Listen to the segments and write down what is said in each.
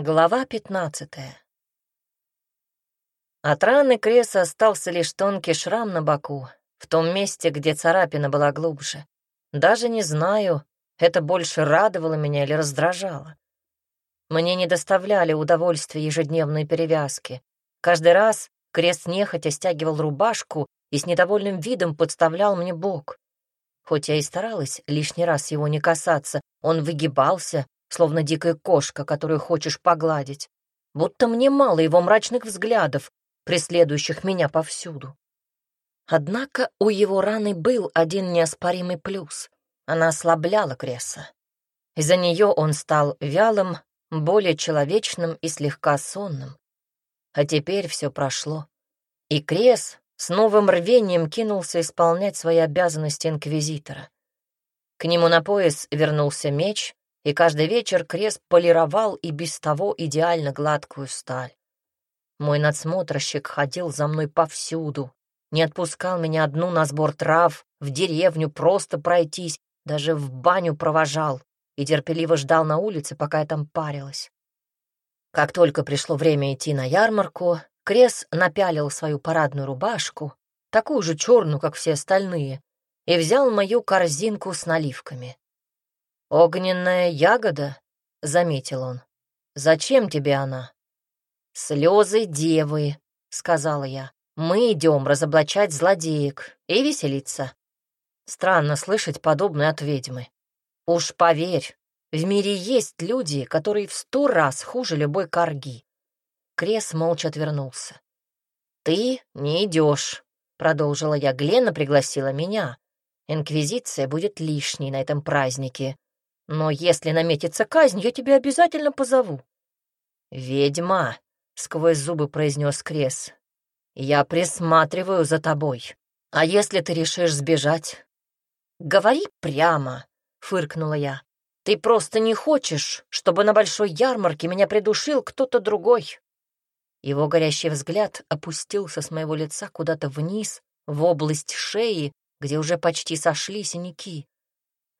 Глава пятнадцатая. От раны Креса остался лишь тонкий шрам на боку, в том месте, где царапина была глубже. Даже не знаю, это больше радовало меня или раздражало. Мне не доставляли удовольствия ежедневные перевязки. Каждый раз Крест нехотя стягивал рубашку и с недовольным видом подставлял мне бок. Хоть я и старалась лишний раз его не касаться, он выгибался, словно дикая кошка, которую хочешь погладить. Будто мне мало его мрачных взглядов, преследующих меня повсюду. Однако у его раны был один неоспоримый плюс. Она ослабляла Кресса. Из-за нее он стал вялым, более человечным и слегка сонным. А теперь все прошло. И Крес с новым рвением кинулся исполнять свои обязанности инквизитора. К нему на пояс вернулся меч, и каждый вечер Крес полировал и без того идеально гладкую сталь. Мой надсмотрщик ходил за мной повсюду, не отпускал меня одну на сбор трав, в деревню просто пройтись, даже в баню провожал и терпеливо ждал на улице, пока я там парилась. Как только пришло время идти на ярмарку, Крес напялил свою парадную рубашку, такую же черную, как все остальные, и взял мою корзинку с наливками. «Огненная ягода?» — заметил он. «Зачем тебе она?» «Слезы девы», — сказала я. «Мы идем разоблачать злодеек и веселиться». Странно слышать подобное от ведьмы. Уж поверь, в мире есть люди, которые в сто раз хуже любой корги. Крес молча отвернулся. «Ты не идешь», — продолжила я. Глена пригласила меня. Инквизиция будет лишней на этом празднике. Но если наметится казнь, я тебя обязательно позову». «Ведьма», — сквозь зубы произнес Крес, — «я присматриваю за тобой. А если ты решишь сбежать?» «Говори прямо», — фыркнула я. «Ты просто не хочешь, чтобы на большой ярмарке меня придушил кто-то другой». Его горящий взгляд опустился с моего лица куда-то вниз, в область шеи, где уже почти сошли синяки.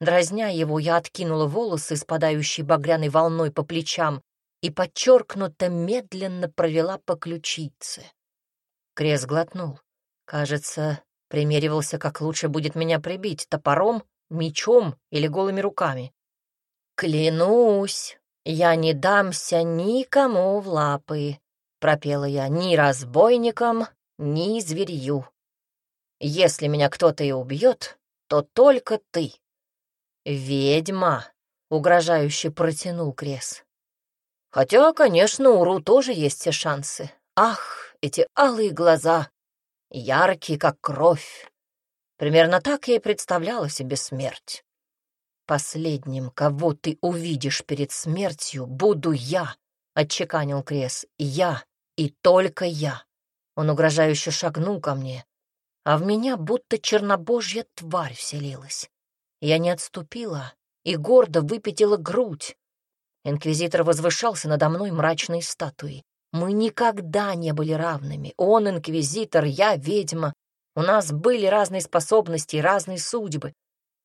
Дразня его, я откинула волосы, спадающие багряной волной по плечам, и подчеркнуто медленно провела по ключице. Крес глотнул. Кажется, примеривался, как лучше будет меня прибить — топором, мечом или голыми руками. «Клянусь, я не дамся никому в лапы», — пропела я, — «ни разбойникам, ни зверью. Если меня кто-то и убьет, то только ты». «Ведьма!» — угрожающе протянул Крес. «Хотя, конечно, у Ру тоже есть все шансы. Ах, эти алые глаза! Яркие, как кровь!» Примерно так я и представляла себе смерть. «Последним, кого ты увидишь перед смертью, буду я», — отчеканил Крес. «Я и только я». Он угрожающе шагнул ко мне, а в меня будто чернобожья тварь вселилась. Я не отступила и гордо выпятила грудь. Инквизитор возвышался надо мной мрачной статуей. Мы никогда не были равными. Он инквизитор, я ведьма. У нас были разные способности и разные судьбы.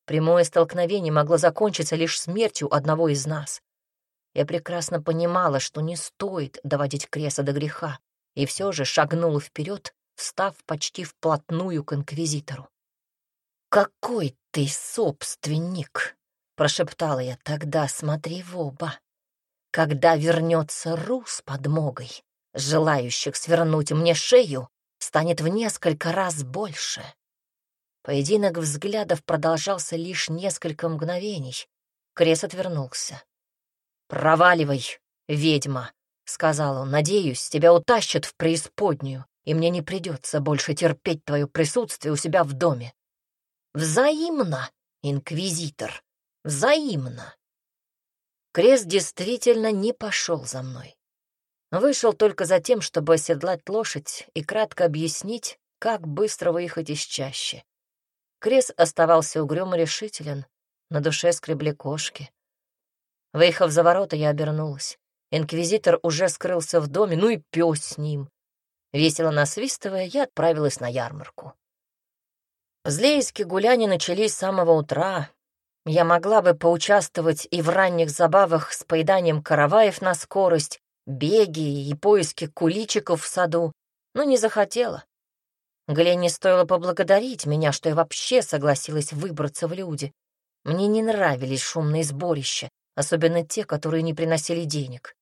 Прямое столкновение могло закончиться лишь смертью одного из нас. Я прекрасно понимала, что не стоит доводить Креса до греха, и все же шагнула вперед, встав почти вплотную к инквизитору. «Какой ты собственник!» — прошептала я тогда, смотри в оба. «Когда вернется Ру с подмогой, желающих свернуть мне шею, станет в несколько раз больше». Поединок взглядов продолжался лишь несколько мгновений. Крес отвернулся. «Проваливай, ведьма!» — сказал он. «Надеюсь, тебя утащат в преисподнюю, и мне не придется больше терпеть твое присутствие у себя в доме. Взаимно, инквизитор, взаимно. Крест действительно не пошел за мной. Вышел только за тем, чтобы оседлать лошадь и кратко объяснить, как быстро выехать из чащи. Крес оставался угрюм и решителен, на душе скребли кошки. Выехав за ворота, я обернулась. Инквизитор уже скрылся в доме, ну и пес с ним. Весело насвистывая, я отправилась на ярмарку. Злейские гуляния начались с самого утра. Я могла бы поучаствовать и в ранних забавах с поеданием караваев на скорость, беги и поиски куличиков в саду, но не захотела. Глене стоило поблагодарить меня, что я вообще согласилась выбраться в люди. Мне не нравились шумные сборища, особенно те, которые не приносили денег.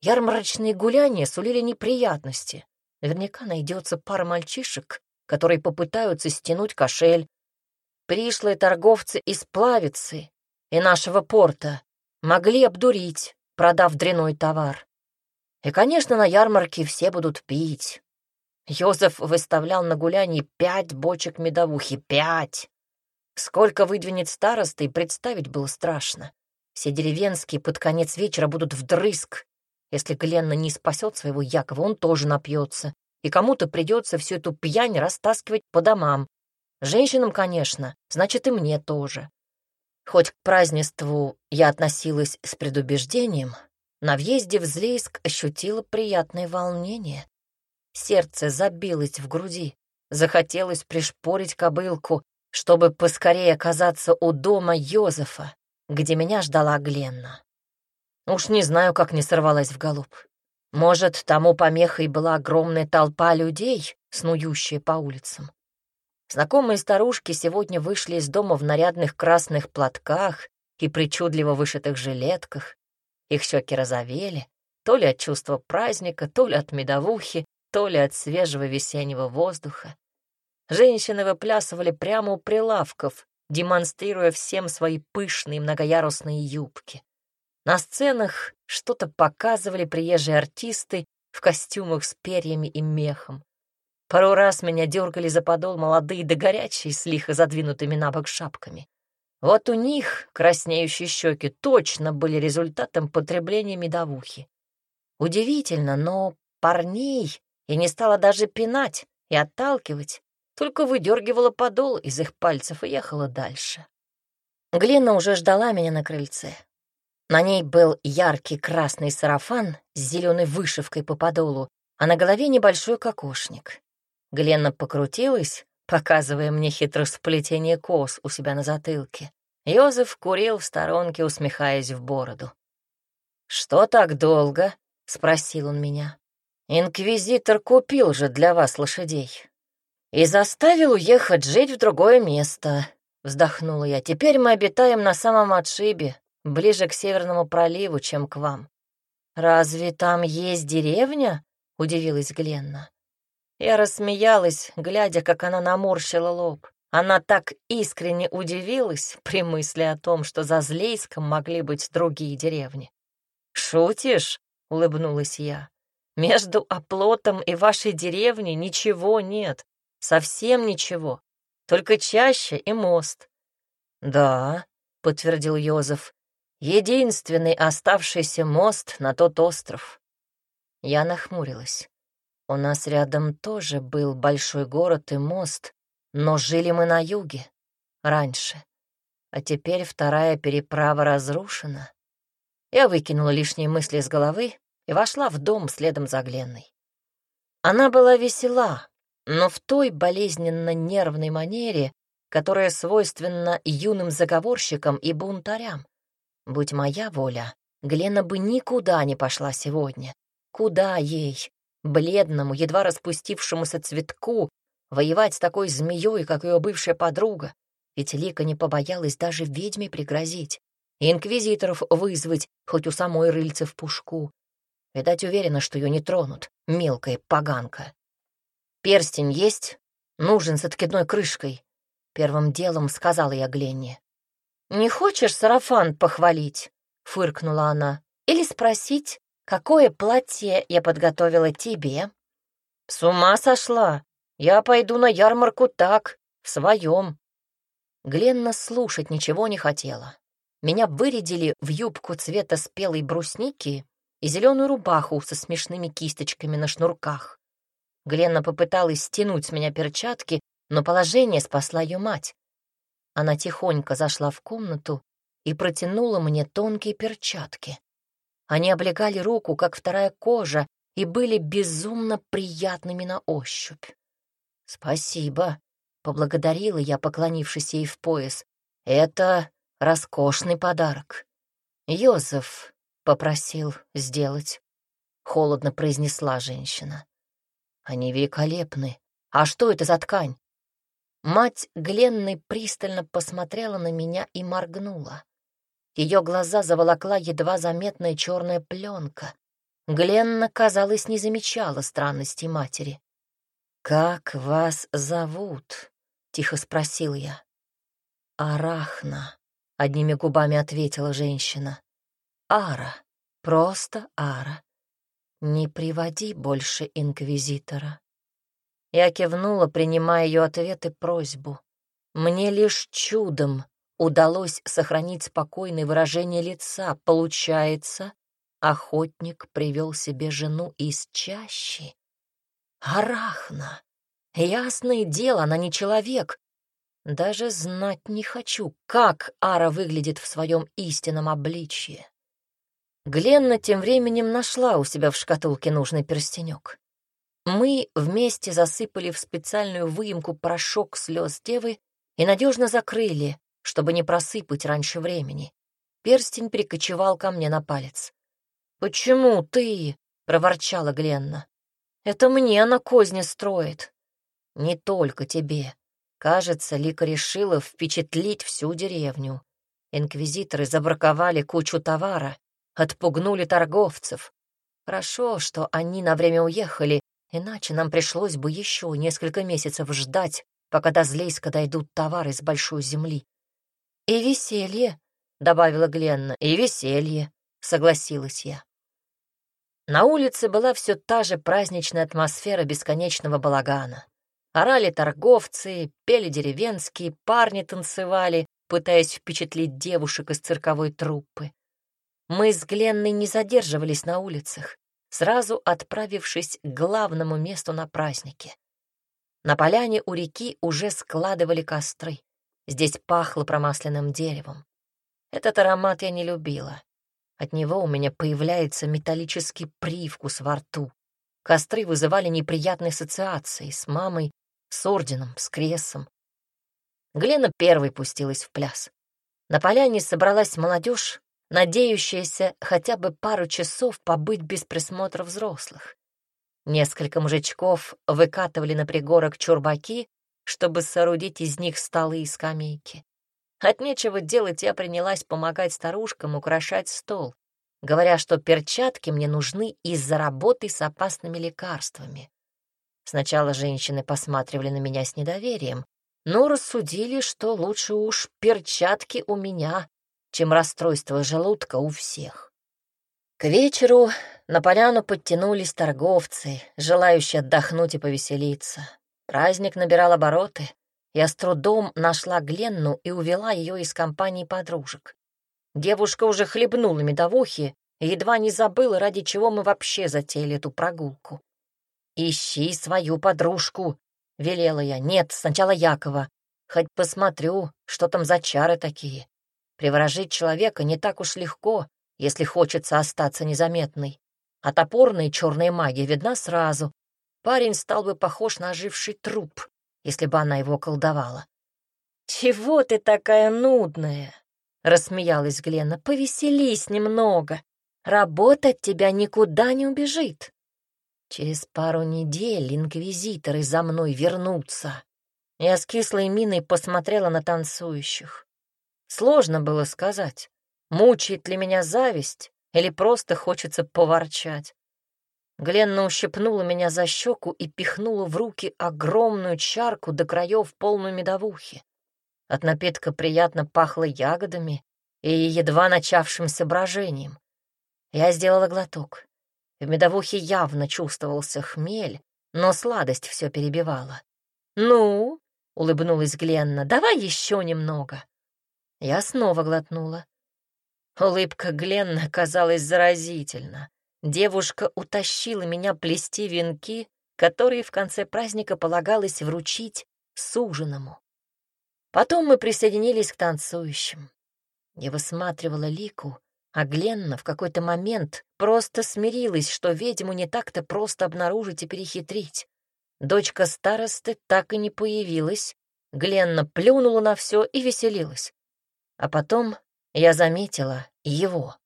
Ярмарочные гуляния сулили неприятности. Наверняка найдется пара мальчишек, которые попытаются стянуть кошель, Пришлые торговцы из Плавицы и нашего порта могли обдурить, продав дряной товар. И, конечно, на ярмарке все будут пить. Йозеф выставлял на гулянии пять бочек медовухи. Пять! Сколько выдвинет староста, и представить было страшно. Все деревенские под конец вечера будут вдрызг. Если Гленна не спасет своего Якова, он тоже напьется, и кому-то придется всю эту пьянь растаскивать по домам, Женщинам, конечно, значит и мне тоже. Хоть к празднеству я относилась с предубеждением, на въезде в Злейск ощутила приятное волнение. Сердце забилось в груди, захотелось пришпорить кобылку, чтобы поскорее оказаться у дома Йозефа, где меня ждала Гленна. Уж не знаю, как не сорвалась в голубь. Может, тому помехой была огромная толпа людей, снующая по улицам. Знакомые старушки сегодня вышли из дома в нарядных красных платках и причудливо вышитых жилетках. Их щеки розовели, то ли от чувства праздника, то ли от медовухи, то ли от свежего весеннего воздуха. Женщины выплясывали прямо у прилавков, демонстрируя всем свои пышные многоярусные юбки. На сценах что-то показывали приезжие артисты в костюмах с перьями и мехом. Пару раз меня дергали за подол молодые да горячие с лихо задвинутыми на бок шапками. Вот у них краснеющие щеки точно были результатом потребления медовухи. Удивительно, но парней я не стала даже пинать и отталкивать, только выдергивала подол из их пальцев и ехала дальше. Глина уже ждала меня на крыльце. На ней был яркий красный сарафан с зеленой вышивкой по подолу, а на голове небольшой кокошник. Гленна покрутилась, показывая мне хитросплетение кос у себя на затылке. Йозеф курил в сторонке, усмехаясь в бороду. «Что так долго?» — спросил он меня. «Инквизитор купил же для вас лошадей и заставил уехать жить в другое место», — вздохнула я. «Теперь мы обитаем на самом отшибе, ближе к Северному проливу, чем к вам». «Разве там есть деревня?» — удивилась Гленна. Я рассмеялась, глядя, как она наморщила лоб. Она так искренне удивилась при мысли о том, что за Злейском могли быть другие деревни. «Шутишь?» — улыбнулась я. «Между оплотом и вашей деревней ничего нет, совсем ничего, только чаще и мост». «Да», — подтвердил Йозеф, — «единственный оставшийся мост на тот остров». Я нахмурилась. У нас рядом тоже был большой город и мост, но жили мы на юге, раньше. А теперь вторая переправа разрушена. Я выкинула лишние мысли из головы и вошла в дом следом за Гленной. Она была весела, но в той болезненно-нервной манере, которая свойственна юным заговорщикам и бунтарям. Будь моя воля, Глена бы никуда не пошла сегодня. Куда ей, бледному, едва распустившемуся цветку, воевать с такой змеей, как ее бывшая подруга. Ведь Лика не побоялась даже ведьме пригрозить инквизиторов вызвать, хоть у самой рыльца в пушку. Видать, уверена, что ее не тронут, мелкая поганка. «Перстень есть? Нужен с откидной крышкой», — первым делом сказала я Гленне. «Не хочешь сарафан похвалить?» — фыркнула она. «Или спросить, Какое платье я подготовила тебе? С ума сошла. Я пойду на ярмарку так, в своем. Гленна слушать ничего не хотела. Меня вырядили в юбку цвета спелой брусники и зеленую рубаху со смешными кисточками на шнурках. Гленна попыталась стянуть с меня перчатки, но положение спасла ее мать. Она тихонько зашла в комнату и протянула мне тонкие перчатки. Они облегали руку, как вторая кожа, и были безумно приятными на ощупь. «Спасибо», — поблагодарила я, поклонившись ей в пояс. «Это роскошный подарок. Йозеф попросил сделать, — холодно произнесла женщина. Они великолепны. А что это за ткань? Мать Гленны пристально посмотрела на меня и моргнула. Ее глаза заволокла едва заметная черная пленка. Гленна, казалось, не замечала странности матери. «Как вас зовут?» — тихо спросил я. «Арахна», — одними губами ответила женщина. «Ара, просто Ара. Не приводи больше инквизитора». Я кивнула, принимая ее ответ и просьбу. Мне лишь чудом удалось сохранить спокойное выражение лица. Получается, охотник привел себе жену из чащи. Арахна! Ясное дело, она не человек. Даже знать не хочу, как Ара выглядит в своем истинном обличье. Гленна тем временем нашла у себя в шкатулке нужный перстенек. Мы вместе засыпали в специальную выемку порошок слез девы и надежно закрыли, чтобы не просыпать раньше времени. Перстень прикочевал ко мне на палец. «Почему ты?» — проворчала Гленна. «Это мне она козни строит». «Не только тебе. Кажется, Лика решила впечатлить всю деревню. Инквизиторы забраковали кучу товара, отпугнули торговцев. Хорошо, что они на время уехали, иначе нам пришлось бы еще несколько месяцев ждать, пока до Злейска дойдут товары с большой земли. И веселье, — добавила Гленна, — и веселье, — согласилась я. На улице была все та же праздничная атмосфера бесконечного балагана. Орали торговцы, пели деревенские, парни танцевали, пытаясь впечатлить девушек из цирковой труппы. Мы с Гленной не задерживались на улицах, сразу отправившись к главному месту на празднике. На поляне у реки уже складывали костры. Здесь пахло промасленным деревом. Этот аромат я не любила. От него у меня появляется металлический привкус во рту. Костры вызывали неприятные ассоциации с мамой, с орденом, с кресом. Глена первой пустилась в пляс. На поляне собралась молодежь, надеющаяся хотя бы пару часов побыть без присмотра взрослых. Несколько мужичков выкатывали на пригорок чурбаки, чтобы соорудить из них столы и скамейки. От нечего делать я принялась помогать старушкам украшать стол, говоря, что перчатки мне нужны из-за работы с опасными лекарствами. Сначала женщины посматривали на меня с недоверием, но рассудили, что лучше уж перчатки у меня, чем расстройство желудка у всех. К вечеру на поляну подтянулись торговцы, желающие отдохнуть и повеселиться. Праздник набирал обороты, я с трудом нашла Гленну и увела ее из компании подружек. Девушка уже хлебнула медовухи и едва не забыла, ради чего мы вообще затеяли эту прогулку. «Ищи свою подружку», — велела я. «Нет, сначала Якова. Хоть посмотрю, что там за чары такие. Приворожить человека не так уж легко, если хочется остаться незаметной. А топорная черная магия видна сразу. Парень стал бы похож на оживший труп если бы она его колдовала. «Чего ты такая нудная?» — рассмеялась Глена. «Повеселись немного. Работать тебя никуда не убежит. Через пару недель инквизиторы за мной вернутся». Я с кислой миной посмотрела на танцующих. Сложно было сказать, мучает ли меня зависть или просто хочется поворчать. Гленна ущипнула меня за щеку и пихнула в руки огромную чарку до краев полную медовухи. От напитка приятно пахло ягодами и едва начавшимся брожением. Я сделала глоток. В медовухе явно чувствовался хмель, но сладость все перебивала. «Ну?» — улыбнулась Гленна. «Давай еще немного». Я снова глотнула. Улыбка Гленна казалась заразительна. Девушка утащила меня плести венки, которые в конце праздника полагалось вручить суженому. Потом мы присоединились к танцующим. Я высматривала Лику, а Гленна в какой-то момент просто смирилась, что ведьму не так-то просто обнаружить и перехитрить. Дочка старосты так и не появилась. Гленна плюнула на все и веселилась. А потом я заметила его.